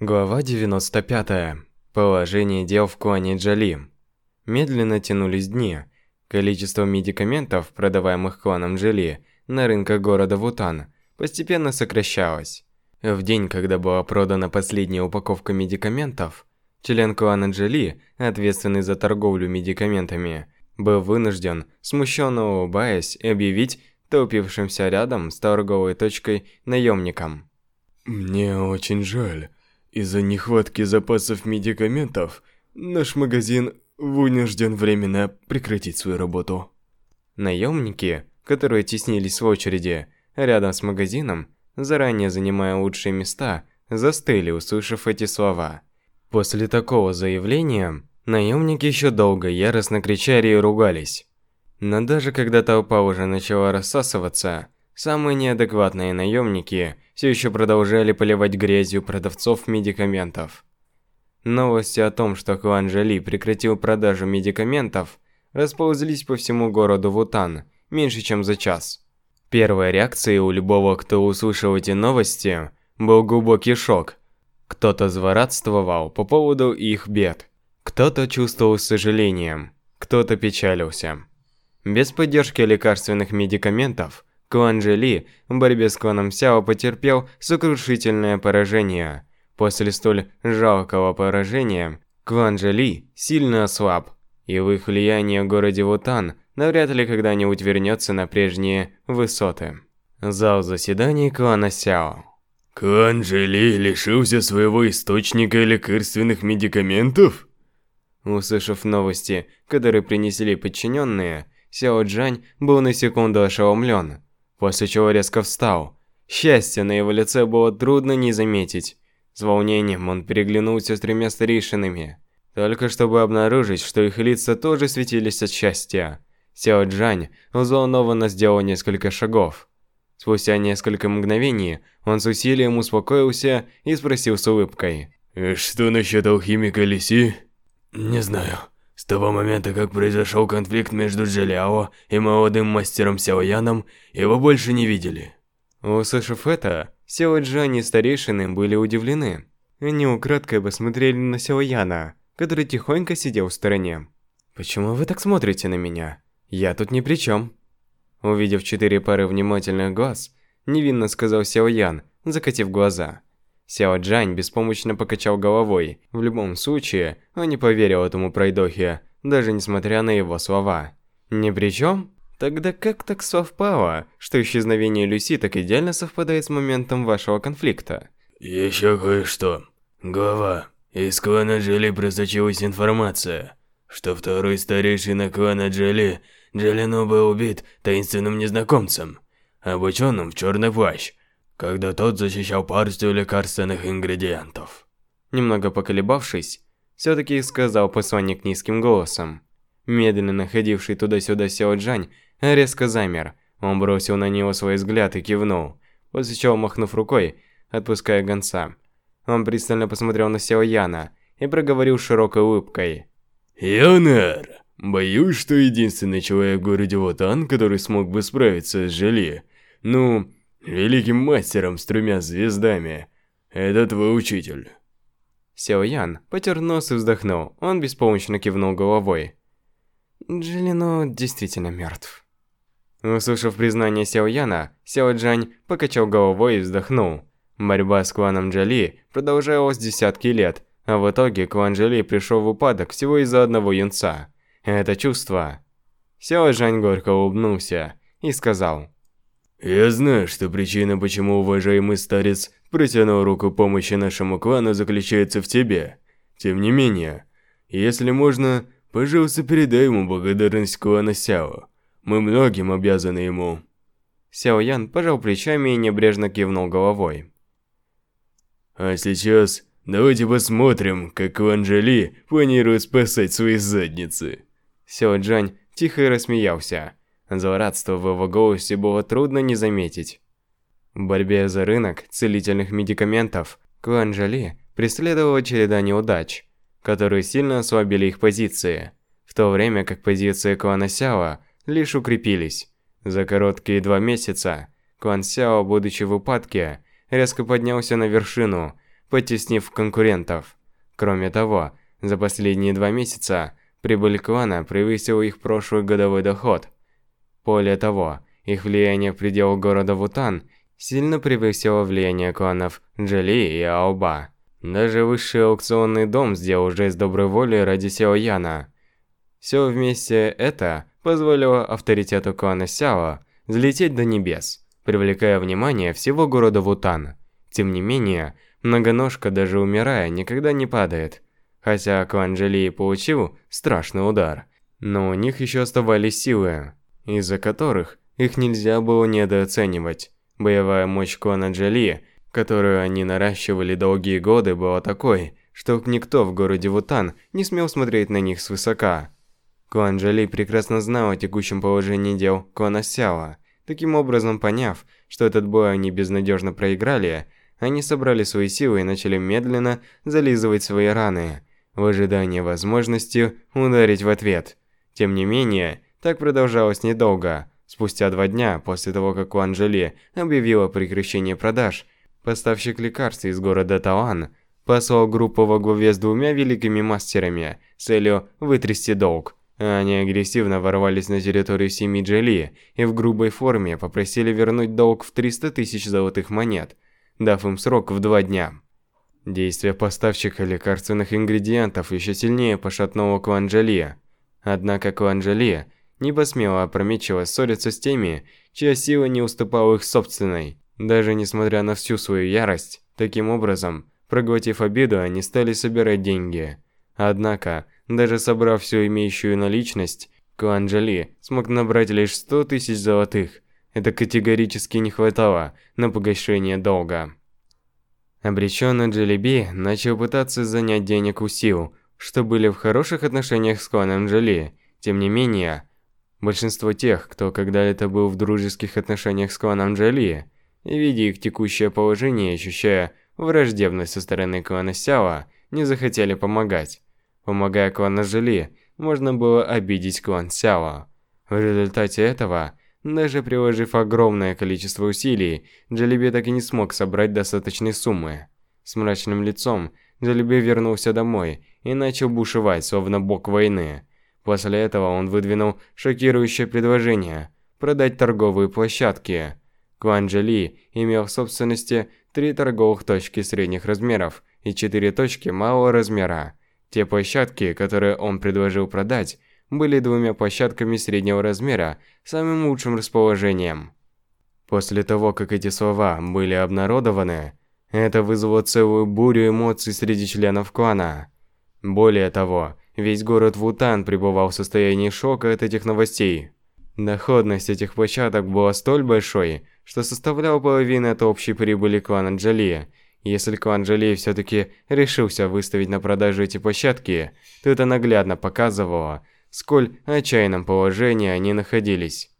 Глава 95. Положение дел в клане Джали. Медленно тянулись дни. Количество медикаментов, продаваемых кланом Джали на рынках города Вутан, постепенно сокращалось. В день, когда была продана последняя упаковка медикаментов, член клана Джали, ответственный за торговлю медикаментами, был вынужден, смущенно улыбаясь, объявить толпившимся рядом с торговой точкой наемникам. «Мне очень жаль. Из-за нехватки запасов медикаментов наш магазин вынужден временно прекратить свою работу. Наемники, которые теснились в очереди рядом с магазином, заранее занимая лучшие места, застыли, услышав эти слова. После такого заявления, наемники еще долго яростно кричали и ругались. Но даже когда толпа уже начала рассасываться, самые неадекватные наемники – все еще продолжали поливать грязью продавцов медикаментов. Новости о том, что клан Жали прекратил продажу медикаментов, расползлись по всему городу Вутан меньше чем за час. Первой реакцией у любого, кто услышал эти новости, был глубокий шок. Кто-то злорадствовал по поводу их бед, кто-то чувствовал сожалением, кто-то печалился. Без поддержки лекарственных медикаментов Клан Джели в борьбе с кланом Сяо потерпел сокрушительное поражение. После столь жалкого поражения, клан Джели сильно ослаб, и в их влияние в городе Вутан навряд ли когда-нибудь вернется на прежние высоты. Зал заседаний клана Сяо. Клан Джели лишился своего источника лекарственных медикаментов? Услышав новости, которые принесли подчиненные, Сяо Джань был на секунду ошеломлен после чего резко встал. Счастье на его лице было трудно не заметить. С волнением он переглянулся с тремя старейшинами, только чтобы обнаружить, что их лица тоже светились от счастья. Сяо Джань взволнованно сделал несколько шагов. Спустя несколько мгновений он с усилием успокоился и спросил с улыбкой. «Что насчет алхимика Лиси?» «Не знаю. Того момента, как произошел конфликт между Джеляо и молодым мастером Сяояном, его больше не видели. Услышав это, Сяо Джан и старейшины были удивлены. Они украдкой посмотрели на Сяояна, который тихонько сидел в стороне. «Почему вы так смотрите на меня? Я тут ни при чем». Увидев четыре пары внимательных глаз, невинно сказал Сяоян, закатив глаза. Сяо Джань беспомощно покачал головой. В любом случае, он не поверил этому пройдохе, даже несмотря на его слова. «Ни при чем? Тогда как так совпало, что исчезновение Люси так идеально совпадает с моментом вашего конфликта?» «Еще кое-что. Глава, из клана Джоли просочилась информация, что второй старейшина клана Джоли, Джолино был убит таинственным незнакомцем, обученным в черный плащ, когда тот защищал партию лекарственных ингредиентов. Немного поколебавшись, все-таки сказал посланник низким голосом. Медленно ходивший туда-сюда Сяо Джань резко замер. Он бросил на него свой взгляд и кивнул, после чего, махнув рукой, отпуская гонца. Он пристально посмотрел на Сяо Яна и проговорил широкой улыбкой. «Янер, боюсь, что единственный человек в городе Вотан, который смог бы справиться с Жали, ну, великим мастером с тремя звездами. Это твой учитель. Сяо Ян потер нос и вздохнул. Он беспомощно кивнул головой. Джилино действительно мертв. Услышав признание Сяо Яна, Сяо Джань покачал головой и вздохнул. Борьба с кланом Джали продолжалась десятки лет, а в итоге клан Джали пришел в упадок всего из-за одного юнца. Это чувство. Сяо Жань горько улыбнулся и сказал. Я знаю, что причина, почему уважаемый старец протянул руку помощи нашему клану, заключается в тебе. Тем не менее, если можно, пожалуйста, передай ему благодарность клана Сяо. Мы многим обязаны ему. Сяо Ян пожал плечами и небрежно кивнул головой. А сейчас давайте посмотрим, как клан Джоли планирует спасать свои задницы. Сяо Джань тихо рассмеялся. Злорадство в его голосе было трудно не заметить. В борьбе за рынок целительных медикаментов клан Жали преследовала череда неудач, которые сильно ослабили их позиции, в то время как позиции клана Сяо лишь укрепились. За короткие два месяца клан Сяо, будучи в упадке, резко поднялся на вершину, потеснив конкурентов. Кроме того, за последние два месяца прибыль клана превысила их прошлый годовой доход. Более того, их влияние в пределах города Вутан сильно превысило влияние кланов Джали и Аоба. Даже высший аукционный дом сделал жест доброй воли ради Сяо Яна. Все вместе это позволило авторитету клана Сяо взлететь до небес, привлекая внимание всего города Вутан. Тем не менее, многоножка, даже умирая, никогда не падает. Хотя клан Джалии получил страшный удар, но у них еще оставались силы, из-за которых их нельзя было недооценивать. Боевая мощь клана Джали, которую они наращивали долгие годы, была такой, что никто в городе Вутан не смел смотреть на них свысока. Клан Джали прекрасно знал о текущем положении дел клана Сяо. Таким образом, поняв, что этот бой они безнадежно проиграли, они собрали свои силы и начали медленно зализывать свои раны, в ожидании возможности ударить в ответ. Тем не менее, так продолжалось недолго. Спустя два дня после того, как у Анжели объявила о прекращении продаж, поставщик лекарств из города Таоан послал группу во главе с двумя великими мастерами с целью вытрясти долг. Они агрессивно ворвались на территорию семьи Джоли и в грубой форме попросили вернуть долг в 300 тысяч золотых монет, дав им срок в два дня. Действие поставщика лекарственных ингредиентов еще сильнее пошатнуло клан Джоли. Однако клан Джоли не посмела опрометчиво ссориться с теми, чья сила не уступала их собственной. Даже несмотря на всю свою ярость, таким образом, проглотив обиду, они стали собирать деньги. Однако, даже собрав всю имеющую наличность, клан Джоли смог набрать лишь 100 тысяч золотых. Это категорически не хватало на погашение долга. Обреченный Джелеби начал пытаться занять денег у сил, что были в хороших отношениях с кланом Джоли. Тем не менее, большинство тех, кто когда-либо был в дружеских отношениях с кланом Джоли, видя их текущее положение и ощущая враждебность со стороны клана Сяо, не захотели помогать. Помогая клану Джоли, можно было обидеть клан Сяо. В результате этого, даже приложив огромное количество усилий, Джалиби так и не смог собрать достаточной суммы. С мрачным лицом Джалиби вернулся домой и начал бушевать, словно бог войны. После этого он выдвинул шокирующее предложение – продать торговые площадки. Клан Джали имел в собственности три торговых точки средних размеров и четыре точки малого размера. Те площадки, которые он предложил продать, были двумя площадками среднего размера, самым лучшим расположением. После того, как эти слова были обнародованы, это вызвало целую бурю эмоций среди членов клана. Более того, весь город Вутан пребывал в состоянии шока от этих новостей. Доходность этих площадок была столь большой, что составляла половину от общей прибыли клана Джали. Если клан Джали все-таки решился выставить на продажу эти площадки, то это наглядно показывало, сколь отчаянном положении они находились.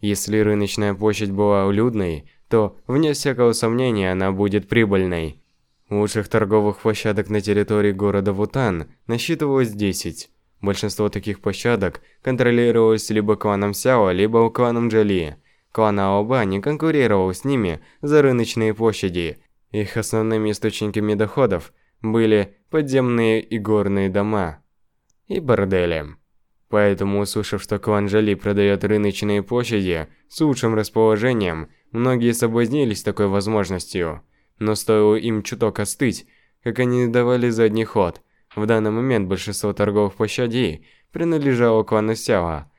Если рыночная площадь была людной, то, вне всякого сомнения, она будет прибыльной. Лучших торговых площадок на территории города Вутан насчитывалось 10. Большинство таких площадок контролировалось либо кланом Сяо, либо кланом Джоли. Клан Аоба не конкурировал с ними за рыночные площади. Их основными источниками доходов были подземные и горные дома и бордели. Поэтому, услышав, что клан Жали продает рыночные площади с лучшим расположением, многие соблазнились такой возможностью. Но стоило им чуток остыть, как они давали задний ход. В данный момент большинство торговых площадей принадлежало клану Сяо.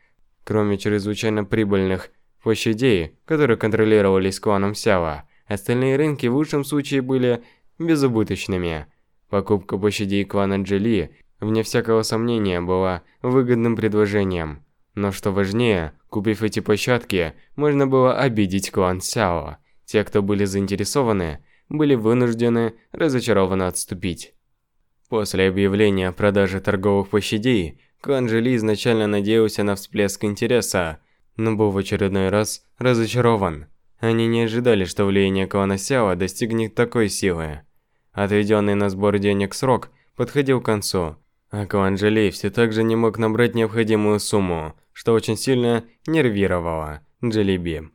Кроме чрезвычайно прибыльных площадей, которые контролировались кланом Сяо, остальные рынки в лучшем случае были безубыточными. Покупка площадей клана Джили вне всякого сомнения, была выгодным предложением. Но что важнее, купив эти площадки, можно было обидеть клан Сяо. Те, кто были заинтересованы, были вынуждены разочарованно отступить. После объявления о продаже торговых площадей, клан Жили изначально надеялся на всплеск интереса, но был в очередной раз разочарован. Они не ожидали, что влияние клана Сяо достигнет такой силы. Отведенный на сбор денег срок подходил к концу, а Куанджели все так же не мог набрать необходимую сумму, что очень сильно нервировало Джелеби.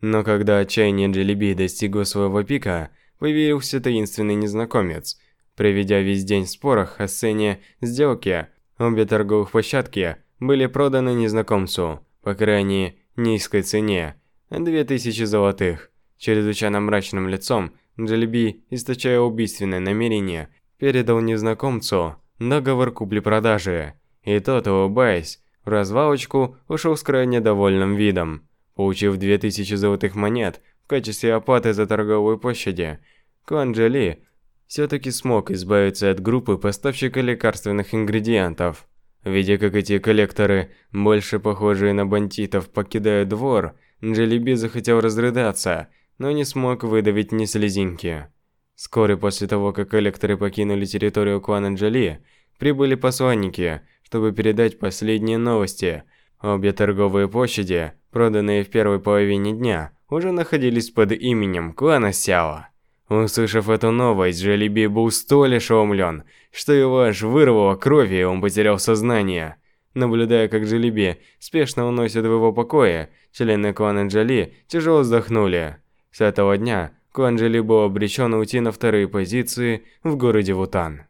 Но когда отчаяние Джелеби достигло своего пика, появился таинственный незнакомец. Проведя весь день в спорах о сцене сделки, обе торговых площадки были проданы незнакомцу по крайне низкой цене – 2000 золотых. Чрезвычайно мрачным лицом Джелеби, источая убийственное намерение, передал незнакомцу договор купли-продажи, и тот, улыбаясь, в развалочку ушел с крайне довольным видом. Получив 2000 золотых монет в качестве оплаты за торговую площади, клан Джоли все-таки смог избавиться от группы поставщика лекарственных ингредиентов. Видя, как эти коллекторы, больше похожие на бандитов, покидают двор, Джелеби захотел разрыдаться, но не смог выдавить ни слезинки. Вскоре после того, как коллекторы покинули территорию клана Джоли, прибыли посланники, чтобы передать последние новости. Обе торговые площади, проданные в первой половине дня, уже находились под именем клана Сяо. Услышав эту новость, Джелеби был столь ошеломлен, что его аж вырвало крови и он потерял сознание. Наблюдая, как Джелеби спешно уносят в его покое, члены клана Джоли тяжело вздохнули. С этого дня клан Джоли был обречен уйти на вторые позиции в городе Вутан.